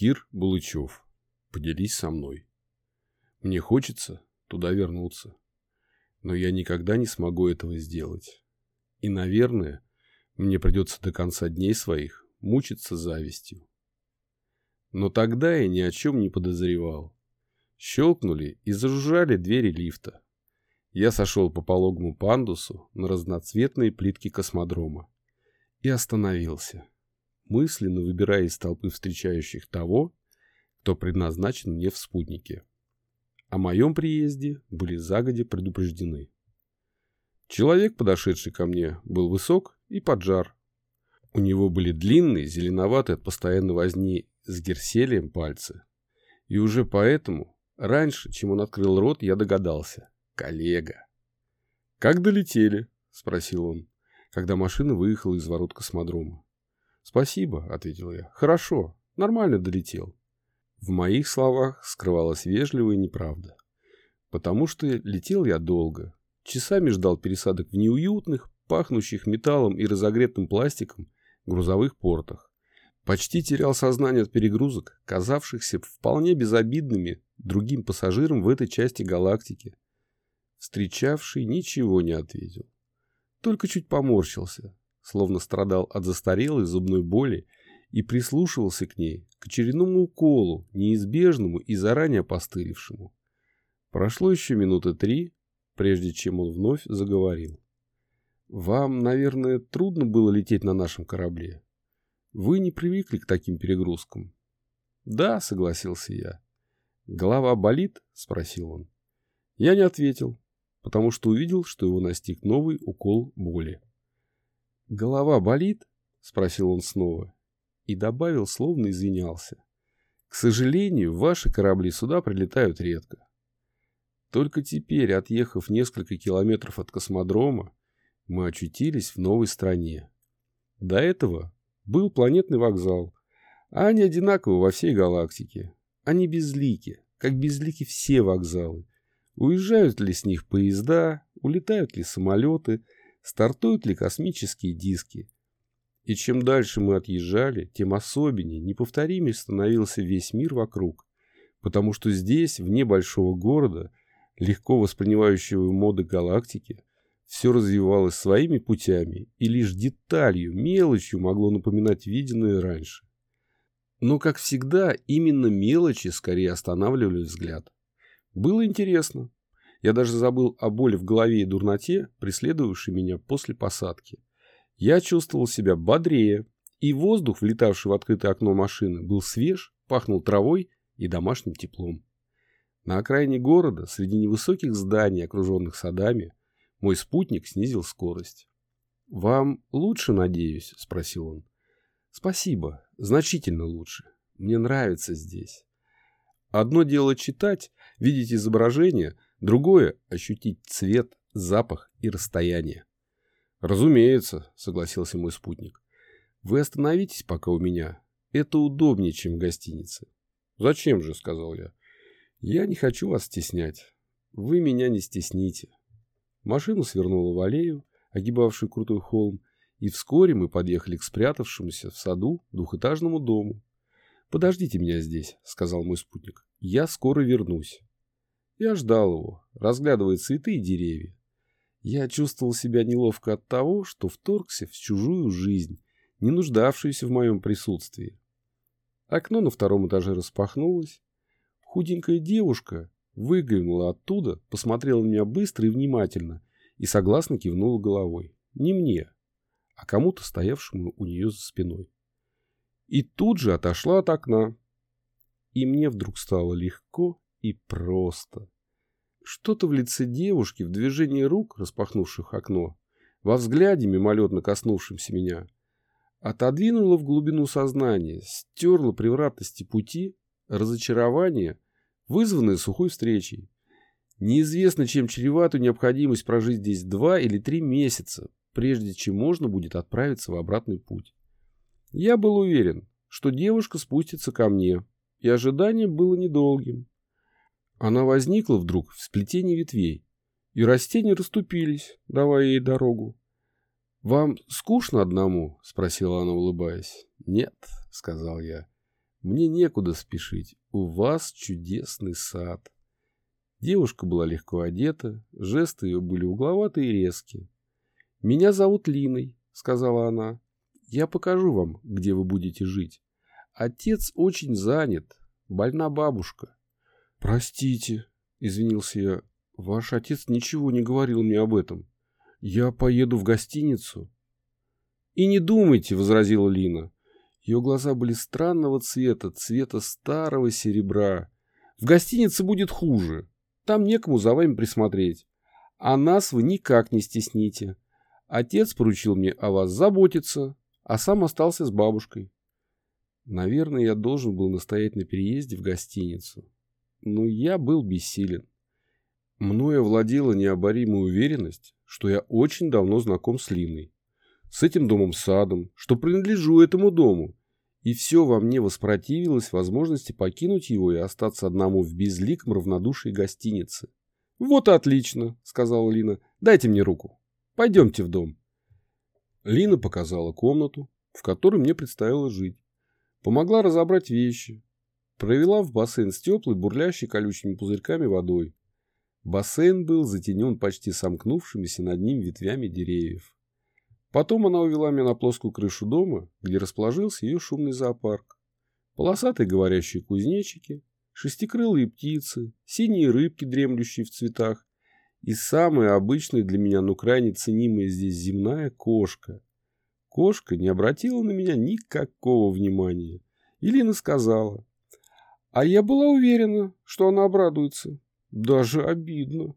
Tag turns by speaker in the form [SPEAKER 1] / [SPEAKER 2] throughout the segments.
[SPEAKER 1] Кир Булычев. Поделись со мной. Мне хочется туда вернуться. Но я никогда не смогу этого сделать. И, наверное, мне придется до конца дней своих мучиться завистью. Но тогда я ни о чем не подозревал. Щелкнули и зажужжали двери лифта. Я сошел по пологому пандусу на разноцветные плитки космодрома и остановился, мысленно выбирая из толпы встречающих того, кто предназначен мне в спутнике. О моем приезде были загодя предупреждены. Человек, подошедший ко мне, был высок и поджар. У него были длинные, зеленоватые от постоянной возни с герселием пальцы. И уже поэтому, раньше, чем он открыл рот, я догадался коллега. «Как долетели?» — спросил он, когда машина выехала из ворот космодрома. «Спасибо», — ответил я. «Хорошо, нормально долетел». В моих словах скрывалась вежливая неправда. Потому что летел я долго. Часами ждал пересадок в неуютных, пахнущих металлом и разогретым пластиком грузовых портах. Почти терял сознание от перегрузок, казавшихся вполне безобидными другим пассажирам в этой части галактики. Встречавший ничего не ответил. Только чуть поморщился, словно страдал от застарелой зубной боли и прислушивался к ней, к очередному уколу, неизбежному и заранее постырившему. Прошло еще минуты три, прежде чем он вновь заговорил. «Вам, наверное, трудно было лететь на нашем корабле. Вы не привыкли к таким перегрузкам». «Да», — согласился я. «Голова болит?» — спросил он. Я не ответил, потому что увидел, что его настиг новый укол боли. «Голова болит?» — спросил он снова и добавил, словно извинялся. «К сожалению, ваши корабли сюда прилетают редко. Только теперь, отъехав несколько километров от космодрома, мы очутились в новой стране. До этого был планетный вокзал, а они одинаковы во всей галактике. Они безлики, как безлики все вокзалы, Уезжают ли с них поезда, улетают ли самолеты, стартуют ли космические диски. И чем дальше мы отъезжали, тем особеннее, неповторимее становился весь мир вокруг, потому что здесь, вне большого города, легко воспринимающего моды галактики, все развивалось своими путями, и лишь деталью, мелочью могло напоминать виденное раньше. Но, как всегда, именно мелочи скорее останавливали взгляд. Было интересно. Я даже забыл о боли в голове и дурноте, преследовавшей меня после посадки. Я чувствовал себя бодрее, и воздух, влетавший в открытое окно машины, был свеж, пахнул травой и домашним теплом. На окраине города, среди невысоких зданий, окруженных садами, мой спутник снизил скорость. «Вам лучше, надеюсь?» – спросил он. «Спасибо. Значительно лучше. Мне нравится здесь. Одно дело читать, видеть изображение, другое – ощутить цвет, запах и расстояние. «Разумеется», – согласился мой спутник. «Вы остановитесь пока у меня. Это удобнее, чем в гостинице». «Зачем же?» – сказал я. «Я не хочу вас стеснять. Вы меня не стесните». Машина свернула в аллею, огибавшую крутой холм, и вскоре мы подъехали к спрятавшемуся в саду двухэтажному дому. «Подождите меня здесь», — сказал мой спутник. «Я скоро вернусь». Я ждал его, разглядывая цветы и деревья. Я чувствовал себя неловко от того, что вторгся в чужую жизнь, не нуждавшуюся в моем присутствии. Окно на втором этаже распахнулось. Худенькая девушка выглянула оттуда, посмотрела на меня быстро и внимательно и согласно кивнула головой. Не мне, а кому-то стоявшему у нее за спиной и тут же отошла от окна. И мне вдруг стало легко и просто. Что-то в лице девушки, в движении рук, распахнувших окно, во взгляде, мимолетно коснувшемся меня, отодвинуло в глубину сознания, стерло превратности пути, разочарование, вызванное сухой встречей. Неизвестно, чем чревату необходимость прожить здесь два или три месяца, прежде чем можно будет отправиться в обратный путь. Я был уверен, что девушка спустится ко мне, и ожидание было недолгим. Она возникла вдруг в сплетении ветвей, и растения расступились, давая ей дорогу. «Вам скучно одному?» — спросила она, улыбаясь. «Нет», — сказал я. Мне некуда спешить. У вас чудесный сад. Девушка была легко одета, жесты ее были угловатые и резкие. «Меня зовут Линой», — сказала она. «Я покажу вам, где вы будете жить. Отец очень занят, больна бабушка». «Простите», — извинился я, — «ваш отец ничего не говорил мне об этом. Я поеду в гостиницу». «И не думайте», — возразила Лина. Ее глаза были странного цвета, цвета старого серебра. «В гостинице будет хуже. Там некому за вами присмотреть. А нас вы никак не стесните. Отец поручил мне о вас заботиться, а сам остался с бабушкой. Наверное, я должен был настоять на переезде в гостиницу. Но я был бессилен. Мною овладела необоримая уверенность, что я очень давно знаком с Линой. С этим домом-садом, что принадлежу этому дому. И все во мне воспротивилось возможности покинуть его и остаться одному в безликом равнодушии гостиницы. «Вот и отлично», — сказала Лина. «Дайте мне руку». Пойдемте в дом. Лина показала комнату, в которой мне предстояло жить. Помогла разобрать вещи. Провела в бассейн с теплой, бурлящей колючими пузырьками водой. Бассейн был затенен почти сомкнувшимися над ним ветвями деревьев. Потом она увела меня на плоскую крышу дома, где расположился ее шумный зоопарк. Полосатые говорящие кузнечики, шестикрылые птицы, синие рыбки, дремлющие в цветах, и самая обычная для меня, но крайне ценимая здесь земная кошка. Кошка не обратила на меня никакого внимания. Илина сказала. А я была уверена, что она обрадуется. Даже обидно.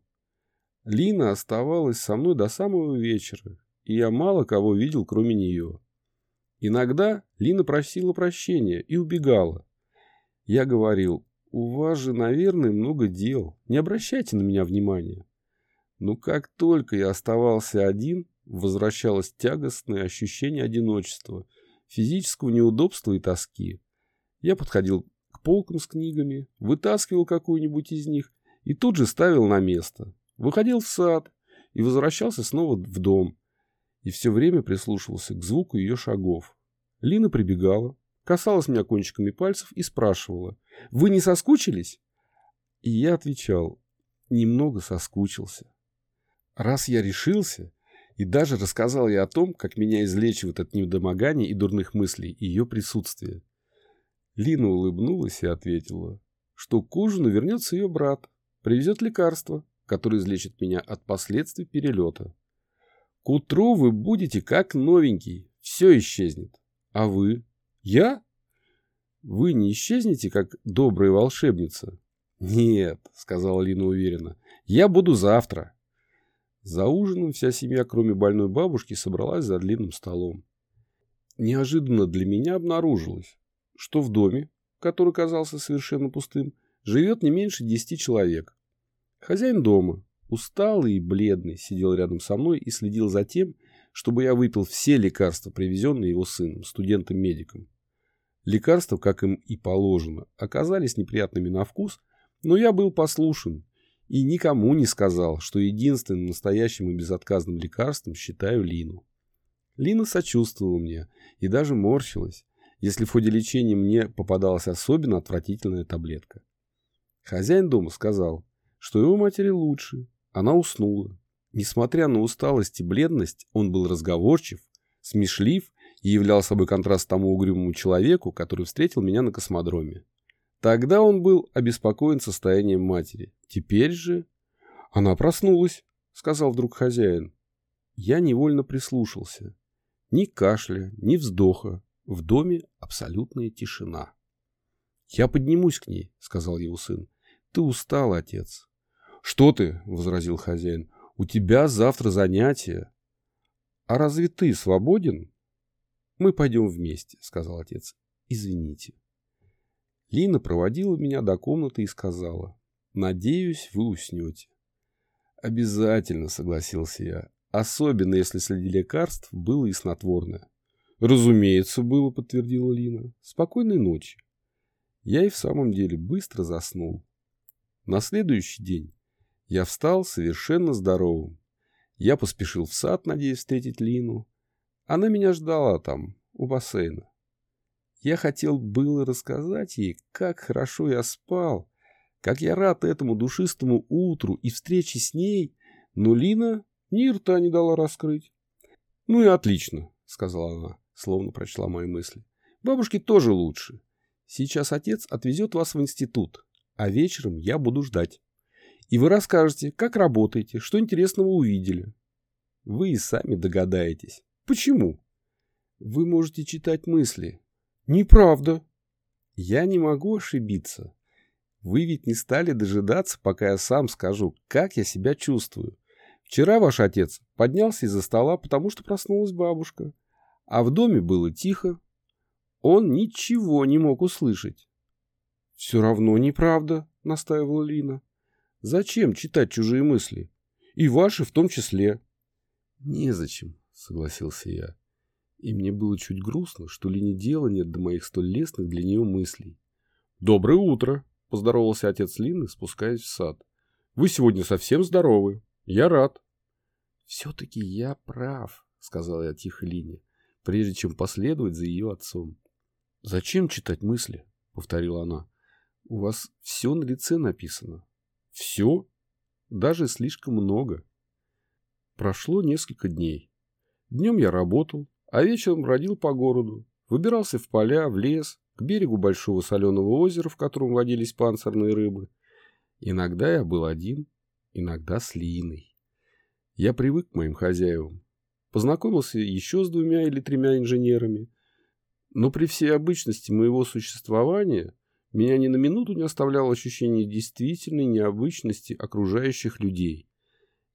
[SPEAKER 1] Лина оставалась со мной до самого вечера, и я мало кого видел, кроме нее. Иногда Лина просила прощения и убегала. Я говорил, у вас же, наверное, много дел, не обращайте на меня внимания. Но как только я оставался один, возвращалось тягостное ощущение одиночества, физического неудобства и тоски. Я подходил полкам с книгами, вытаскивал какую-нибудь из них и тут же ставил на место. Выходил в сад и возвращался снова в дом. И все время прислушивался к звуку ее шагов. Лина прибегала, касалась меня кончиками пальцев и спрашивала, «Вы не соскучились?» И я отвечал, «Немного соскучился». Раз я решился, и даже рассказал я о том, как меня излечивает от недомогания и дурных мыслей ее присутствие. Лина улыбнулась и ответила, что к ужину вернется ее брат, привезет лекарство, которое излечит меня от последствий перелета. К утру вы будете как новенький, все исчезнет. А вы? Я? Вы не исчезнете, как добрая волшебница? Нет, сказала Лина уверенно, я буду завтра. За ужином вся семья, кроме больной бабушки, собралась за длинным столом. Неожиданно для меня обнаружилось, что в доме, который казался совершенно пустым, живет не меньше десяти человек. Хозяин дома, усталый и бледный, сидел рядом со мной и следил за тем, чтобы я выпил все лекарства, привезенные его сыном, студентом-медиком. Лекарства, как им и положено, оказались неприятными на вкус, но я был послушен и никому не сказал, что единственным настоящим и безотказным лекарством считаю Лину. Лина сочувствовала мне и даже морщилась, если в ходе лечения мне попадалась особенно отвратительная таблетка. Хозяин дома сказал, что его матери лучше, она уснула. Несмотря на усталость и бледность, он был разговорчив, смешлив и являл собой контраст тому угрюмому человеку, который встретил меня на космодроме. Тогда он был обеспокоен состоянием матери. Теперь же... Она проснулась, сказал вдруг хозяин. Я невольно прислушался. Ни кашля, ни вздоха. В доме абсолютная тишина. «Я поднимусь к ней», — сказал его сын. «Ты устал, отец». «Что ты?» — возразил хозяин. «У тебя завтра занятие». «А разве ты свободен?» «Мы пойдем вместе», — сказал отец. «Извините». Лина проводила меня до комнаты и сказала, «Надеюсь, вы уснете». «Обязательно», — согласился я, «особенно если среди лекарств было и снотворное». «Разумеется, было», — подтвердила Лина. «Спокойной ночи». Я и в самом деле быстро заснул. На следующий день я встал совершенно здоровым. Я поспешил в сад, надеясь встретить Лину. Она меня ждала там, у бассейна. Я хотел было рассказать ей, как хорошо я спал, как я рад этому душистому утру и встрече с ней, но Лина ни рта не дала раскрыть. «Ну и отлично», — сказала она, словно прочла мои мысли. «Бабушке тоже лучше. Сейчас отец отвезет вас в институт, а вечером я буду ждать. И вы расскажете, как работаете, что интересного увидели. Вы и сами догадаетесь. Почему? Вы можете читать мысли. Неправда. Я не могу ошибиться. Вы ведь не стали дожидаться, пока я сам скажу, как я себя чувствую. Вчера ваш отец поднялся из-за стола, потому что проснулась бабушка. А в доме было тихо. Он ничего не мог услышать. «Все равно неправда», — настаивала Лина. «Зачем читать чужие мысли? И ваши в том числе». «Незачем», — согласился я. И мне было чуть грустно, что Лине дела нет до моих столь лестных для нее мыслей. «Доброе утро», — поздоровался отец Лины, спускаясь в сад. «Вы сегодня совсем здоровы. Я рад». «Все-таки я прав», — сказал я тихо Лине, прежде чем последовать за ее отцом. «Зачем читать мысли?» — повторила она. «У вас все на лице написано». «Все? Даже слишком много». Прошло несколько дней. Днем я работал, а вечером бродил по городу, выбирался в поля, в лес, к берегу большого соленого озера, в котором водились панцирные рыбы. Иногда я был один, иногда с Линой. Я привык к моим хозяевам. Познакомился еще с двумя или тремя инженерами. Но при всей обычности моего существования меня ни на минуту не оставляло ощущение действительной необычности окружающих людей.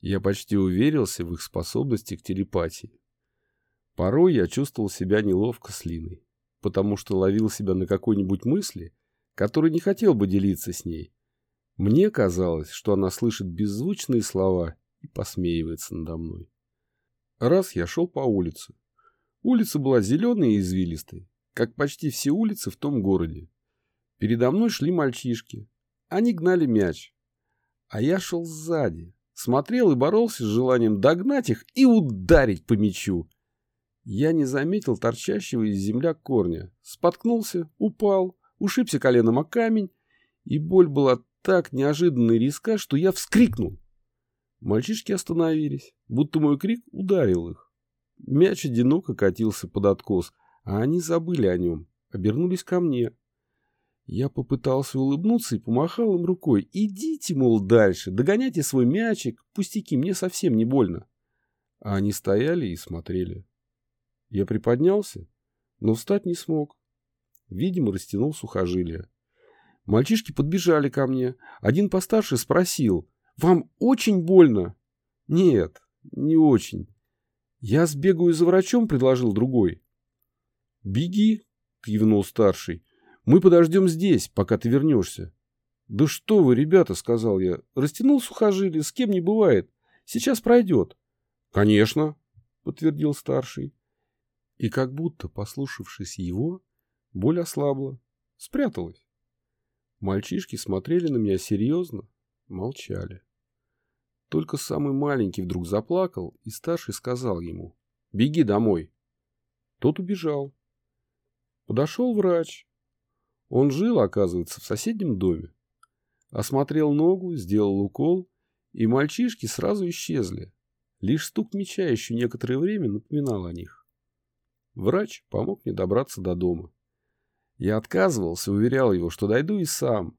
[SPEAKER 1] Я почти уверился в их способности к телепатии. Порой я чувствовал себя неловко с Линой, потому что ловил себя на какой-нибудь мысли, которой не хотел бы делиться с ней. Мне казалось, что она слышит беззвучные слова и посмеивается надо мной. Раз я шел по улице. Улица была зеленой и извилистой, как почти все улицы в том городе. Передо мной шли мальчишки. Они гнали мяч. А я шел сзади, смотрел и боролся с желанием догнать их и ударить по мячу. Я не заметил торчащего из земля корня. Споткнулся, упал, ушибся коленом о камень, и боль была так неожиданно и резка, что я вскрикнул. Мальчишки остановились, будто мой крик ударил их. Мяч одиноко катился под откос, а они забыли о нем, обернулись ко мне. Я попытался улыбнуться и помахал им рукой. «Идите, мол, дальше, догоняйте свой мячик, пустяки, мне совсем не больно». А они стояли и смотрели. Я приподнялся, но встать не смог. Видимо, растянул сухожилие. Мальчишки подбежали ко мне. Один постарше спросил, «Вам очень больно?» «Нет, не очень». «Я сбегаю за врачом», — предложил другой. «Беги», — кивнул старший. «Мы подождем здесь, пока ты вернешься». «Да что вы, ребята», — сказал я. «Растянул сухожилие, с кем не бывает. Сейчас пройдет». «Конечно», — подтвердил старший. И как будто, послушавшись его, боль ослабла, спряталась. Мальчишки смотрели на меня серьезно, молчали. Только самый маленький вдруг заплакал, и старший сказал ему «Беги домой». Тот убежал. Подошел врач. Он жил, оказывается, в соседнем доме. Осмотрел ногу, сделал укол, и мальчишки сразу исчезли. Лишь стук меча еще некоторое время напоминал о них. Врач помог мне добраться до дома. Я отказывался, уверял его, что дойду и сам.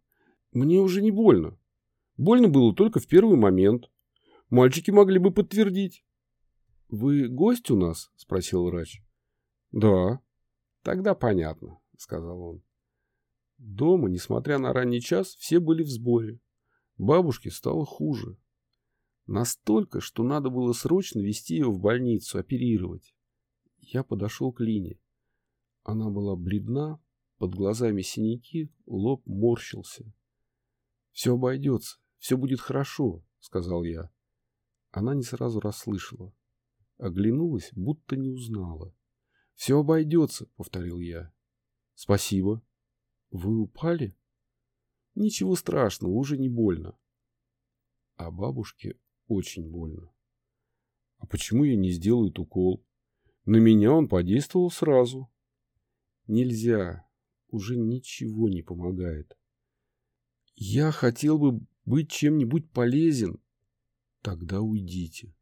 [SPEAKER 1] Мне уже не больно. Больно было только в первый момент. Мальчики могли бы подтвердить. — Вы гость у нас? — спросил врач. — Да. — Тогда понятно, — сказал он. Дома, несмотря на ранний час, все были в сборе. Бабушке стало хуже. Настолько, что надо было срочно везти ее в больницу, оперировать. Я подошел к Лине. Она была бледна, под глазами синяки, лоб морщился. «Все обойдется, все будет хорошо», — сказал я. Она не сразу расслышала. Оглянулась, будто не узнала. «Все обойдется», — повторил я. «Спасибо». «Вы упали?» «Ничего страшного, уже не больно». А бабушке очень больно. «А почему я не сделаю укол?» На меня он подействовал сразу. Нельзя. Уже ничего не помогает. Я хотел бы быть чем-нибудь полезен. Тогда уйдите.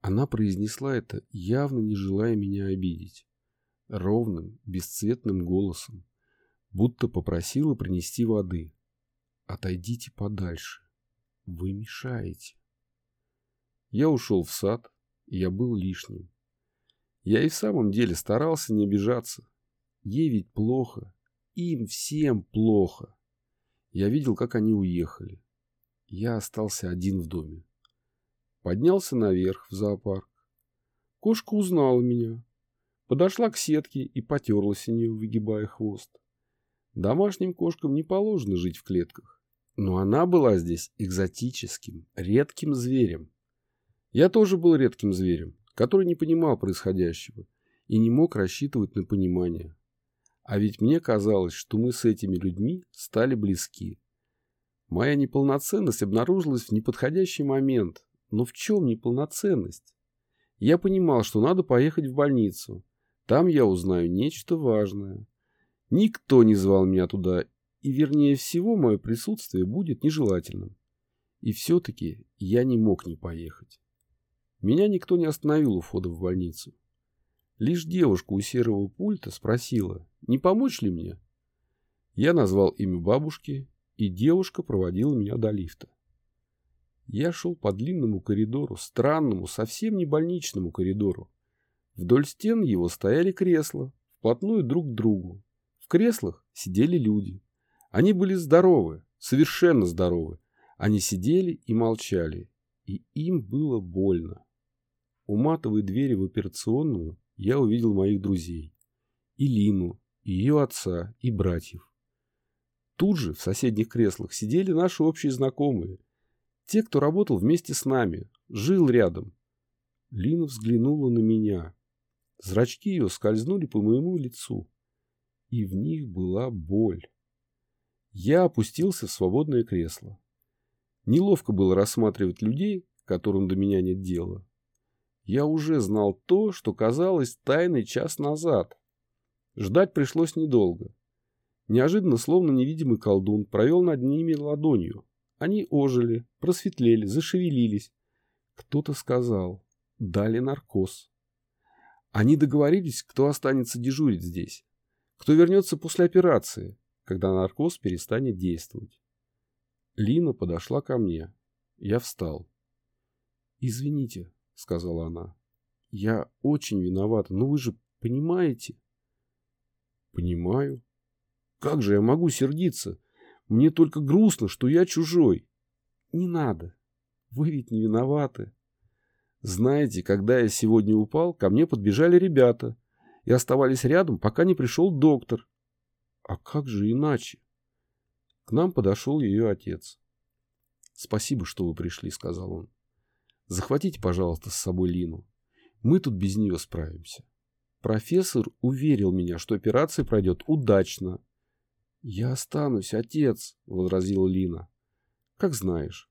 [SPEAKER 1] Она произнесла это, явно не желая меня обидеть. Ровным, бесцветным голосом. Будто попросила принести воды. Отойдите подальше. Вы мешаете. Я ушел в сад, я был лишним. Я и в самом деле старался не обижаться. Ей ведь плохо. Им всем плохо. Я видел, как они уехали. Я остался один в доме. Поднялся наверх в зоопарк. Кошка узнала меня. Подошла к сетке и потерлась о нее, выгибая хвост. Домашним кошкам не положено жить в клетках. Но она была здесь экзотическим, редким зверем. Я тоже был редким зверем, который не понимал происходящего и не мог рассчитывать на понимание. А ведь мне казалось, что мы с этими людьми стали близки. Моя неполноценность обнаружилась в неподходящий момент. Но в чем неполноценность? Я понимал, что надо поехать в больницу. Там я узнаю нечто важное. Никто не звал меня туда, и вернее всего мое присутствие будет нежелательным. И все-таки я не мог не поехать. Меня никто не остановил у входа в больницу. Лишь девушка у серого пульта спросила, не помочь ли мне. Я назвал имя бабушки, и девушка проводила меня до лифта. Я шел по длинному коридору, странному, совсем не больничному коридору. Вдоль стен его стояли кресла, вплотную друг к другу. В креслах сидели люди. Они были здоровы, совершенно здоровы. Они сидели и молчали, и им было больно. У матовой двери в операционную я увидел моих друзей. И Лину, и ее отца, и братьев. Тут же в соседних креслах сидели наши общие знакомые – те, кто работал вместе с нами, жил рядом. Лина взглянула на меня. Зрачки ее скользнули по моему лицу. И в них была боль. Я опустился в свободное кресло. Неловко было рассматривать людей, которым до меня нет дела. Я уже знал то, что казалось тайной час назад. Ждать пришлось недолго. Неожиданно, словно невидимый колдун, провел над ними ладонью. Они ожили, просветлели, зашевелились. Кто-то сказал, дали наркоз. Они договорились, кто останется дежурить здесь, кто вернется после операции, когда наркоз перестанет действовать. Лина подошла ко мне. Я встал. «Извините», — сказала она. «Я очень виновата, но вы же понимаете?» «Понимаю. Как же я могу сердиться? Мне только грустно, что я чужой. Не надо. Вы ведь не виноваты. Знаете, когда я сегодня упал, ко мне подбежали ребята и оставались рядом, пока не пришел доктор. А как же иначе? К нам подошел ее отец. «Спасибо, что вы пришли», — сказал он. «Захватите, пожалуйста, с собой Лину. Мы тут без нее справимся». Профессор уверил меня, что операция пройдет удачно, «Я останусь, отец», — возразила Лина. «Как знаешь».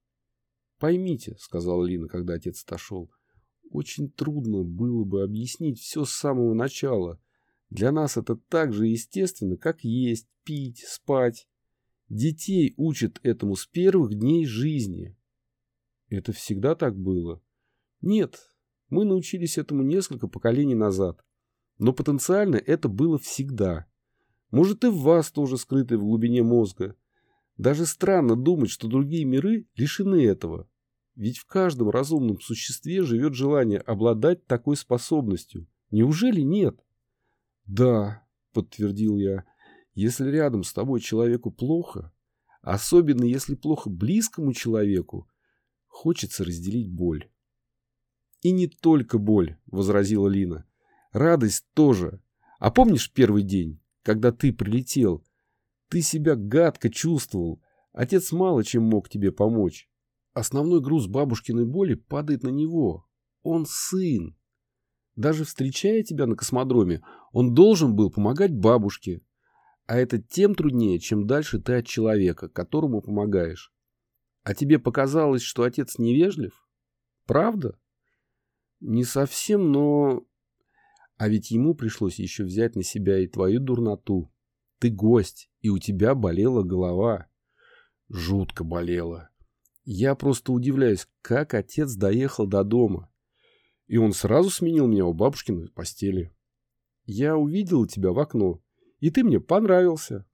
[SPEAKER 1] «Поймите», — сказала Лина, когда отец отошел, — «очень трудно было бы объяснить все с самого начала. Для нас это так же естественно, как есть, пить, спать. Детей учат этому с первых дней жизни». «Это всегда так было?» «Нет, мы научились этому несколько поколений назад. Но потенциально это было всегда». Может, и в вас тоже скрыты в глубине мозга. Даже странно думать, что другие миры лишены этого. Ведь в каждом разумном существе живет желание обладать такой способностью. Неужели нет? Да, подтвердил я. Если рядом с тобой человеку плохо, особенно если плохо близкому человеку, хочется разделить боль. И не только боль, возразила Лина. Радость тоже. А помнишь первый день? Когда ты прилетел. Ты себя гадко чувствовал. Отец мало чем мог тебе помочь. Основной груз бабушкиной боли падает на него. Он сын. Даже встречая тебя на космодроме, он должен был помогать бабушке. А это тем труднее, чем дальше ты от человека, которому помогаешь. А тебе показалось, что отец невежлив? Правда? Не совсем, но... А ведь ему пришлось еще взять на себя и твою дурноту. Ты гость, и у тебя болела голова. Жутко болела. Я просто удивляюсь, как отец доехал до дома. И он сразу сменил меня у бабушкиной постели. Я увидел тебя в окно, и ты мне понравился.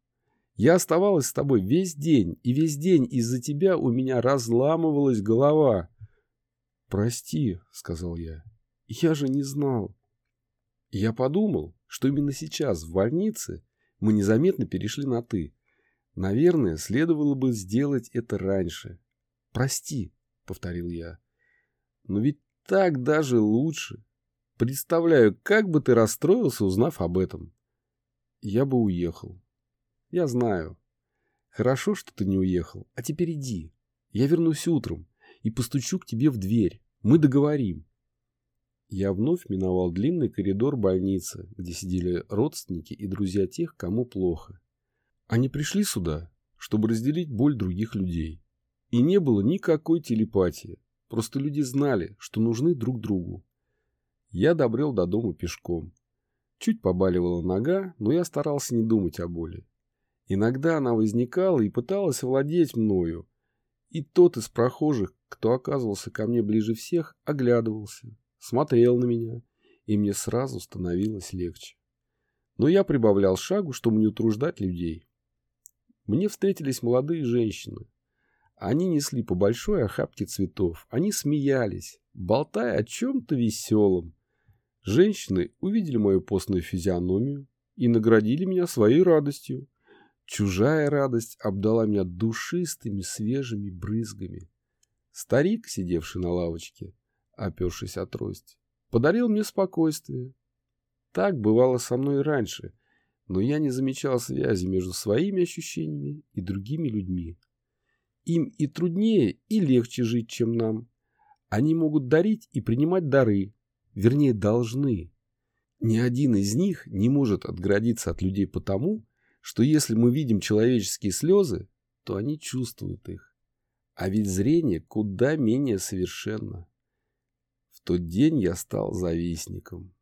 [SPEAKER 1] Я оставалась с тобой весь день, и весь день из-за тебя у меня разламывалась голова. «Прости», — сказал я, — «я же не знал». Я подумал, что именно сейчас, в больнице, мы незаметно перешли на «ты». Наверное, следовало бы сделать это раньше. «Прости», — повторил я. «Но ведь так даже лучше. Представляю, как бы ты расстроился, узнав об этом. Я бы уехал. Я знаю. Хорошо, что ты не уехал. А теперь иди. Я вернусь утром и постучу к тебе в дверь. Мы договорим. Я вновь миновал длинный коридор больницы, где сидели родственники и друзья тех, кому плохо. Они пришли сюда, чтобы разделить боль других людей. И не было никакой телепатии. Просто люди знали, что нужны друг другу. Я добрел до дома пешком. Чуть побаливала нога, но я старался не думать о боли. Иногда она возникала и пыталась владеть мною. И тот из прохожих, кто оказывался ко мне ближе всех, оглядывался смотрел на меня, и мне сразу становилось легче. Но я прибавлял шагу, чтобы не утруждать людей. Мне встретились молодые женщины. Они несли по большой охапке цветов. Они смеялись, болтая о чем-то веселом. Женщины увидели мою постную физиономию и наградили меня своей радостью. Чужая радость обдала меня душистыми свежими брызгами. Старик, сидевший на лавочке, опершись о трость, подарил мне спокойствие. Так бывало со мной раньше, но я не замечал связи между своими ощущениями и другими людьми. Им и труднее, и легче жить, чем нам. Они могут дарить и принимать дары, вернее, должны. Ни один из них не может отгородиться от людей потому, что если мы видим человеческие слезы, то они чувствуют их. А ведь зрение куда менее совершенно тот день я стал завистником.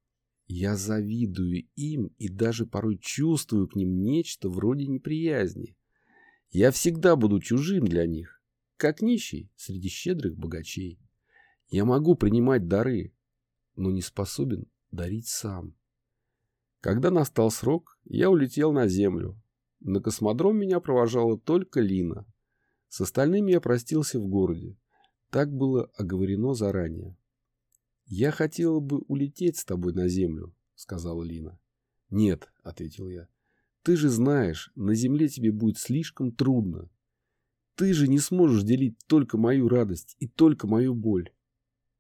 [SPEAKER 1] Я завидую им и даже порой чувствую к ним нечто вроде неприязни. Я всегда буду чужим для них, как нищий среди щедрых богачей. Я могу принимать дары, но не способен дарить сам. Когда настал срок, я улетел на землю. На космодром меня провожала только Лина. С остальными я простился в городе. Так было оговорено заранее. «Я хотела бы улететь с тобой на землю», — сказала Лина. «Нет», — ответил я. «Ты же знаешь, на земле тебе будет слишком трудно. Ты же не сможешь делить только мою радость и только мою боль».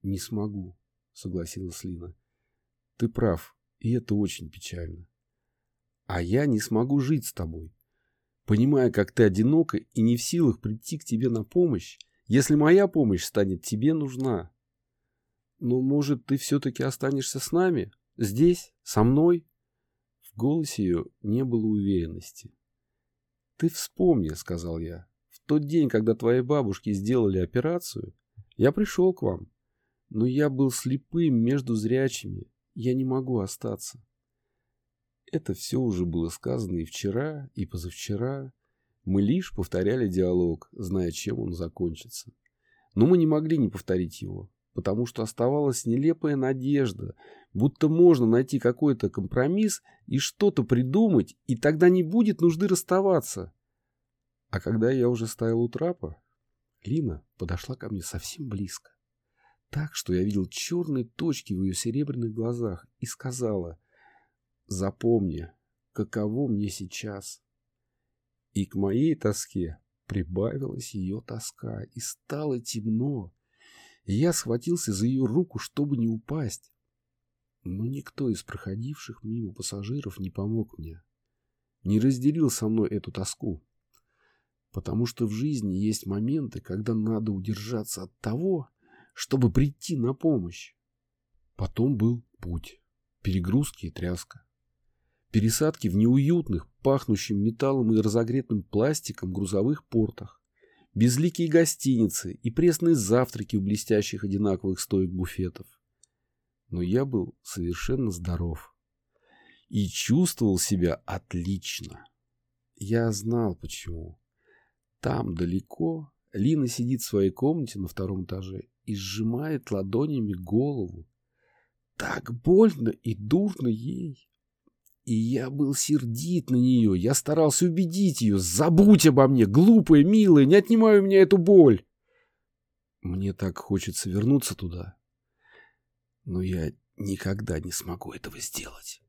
[SPEAKER 1] «Не смогу», — согласилась Лина. «Ты прав, и это очень печально. А я не смогу жить с тобой, понимая, как ты одинока и не в силах прийти к тебе на помощь, если моя помощь станет тебе нужна». «Ну, может, ты все-таки останешься с нами? Здесь? Со мной?» В голосе ее не было уверенности. «Ты вспомни», — сказал я. «В тот день, когда твои бабушки сделали операцию, я пришел к вам. Но я был слепым между зрячими. Я не могу остаться». Это все уже было сказано и вчера, и позавчера. Мы лишь повторяли диалог, зная, чем он закончится. Но мы не могли не повторить его потому что оставалась нелепая надежда, будто можно найти какой-то компромисс и что-то придумать, и тогда не будет нужды расставаться. А когда я уже стоял у трапа, Лина подошла ко мне совсем близко, так, что я видел черные точки в ее серебряных глазах, и сказала, «Запомни, каково мне сейчас». И к моей тоске прибавилась ее тоска, и стало темно, и я схватился за ее руку, чтобы не упасть. Но никто из проходивших мимо пассажиров не помог мне, не разделил со мной эту тоску. Потому что в жизни есть моменты, когда надо удержаться от того, чтобы прийти на помощь. Потом был путь, перегрузки и тряска. Пересадки в неуютных, пахнущим металлом и разогретым пластиком грузовых портах безликие гостиницы и пресные завтраки у блестящих одинаковых стоек буфетов. Но я был совершенно здоров. и чувствовал себя отлично. Я знал почему. Там далеко Лина сидит в своей комнате на втором этаже и сжимает ладонями голову. Так больно и дурно ей. И я был сердит на нее. Я старался убедить ее. Забудь обо мне, глупая, милая, не отнимай у меня эту боль. Мне так хочется вернуться туда. Но я никогда не смогу этого сделать.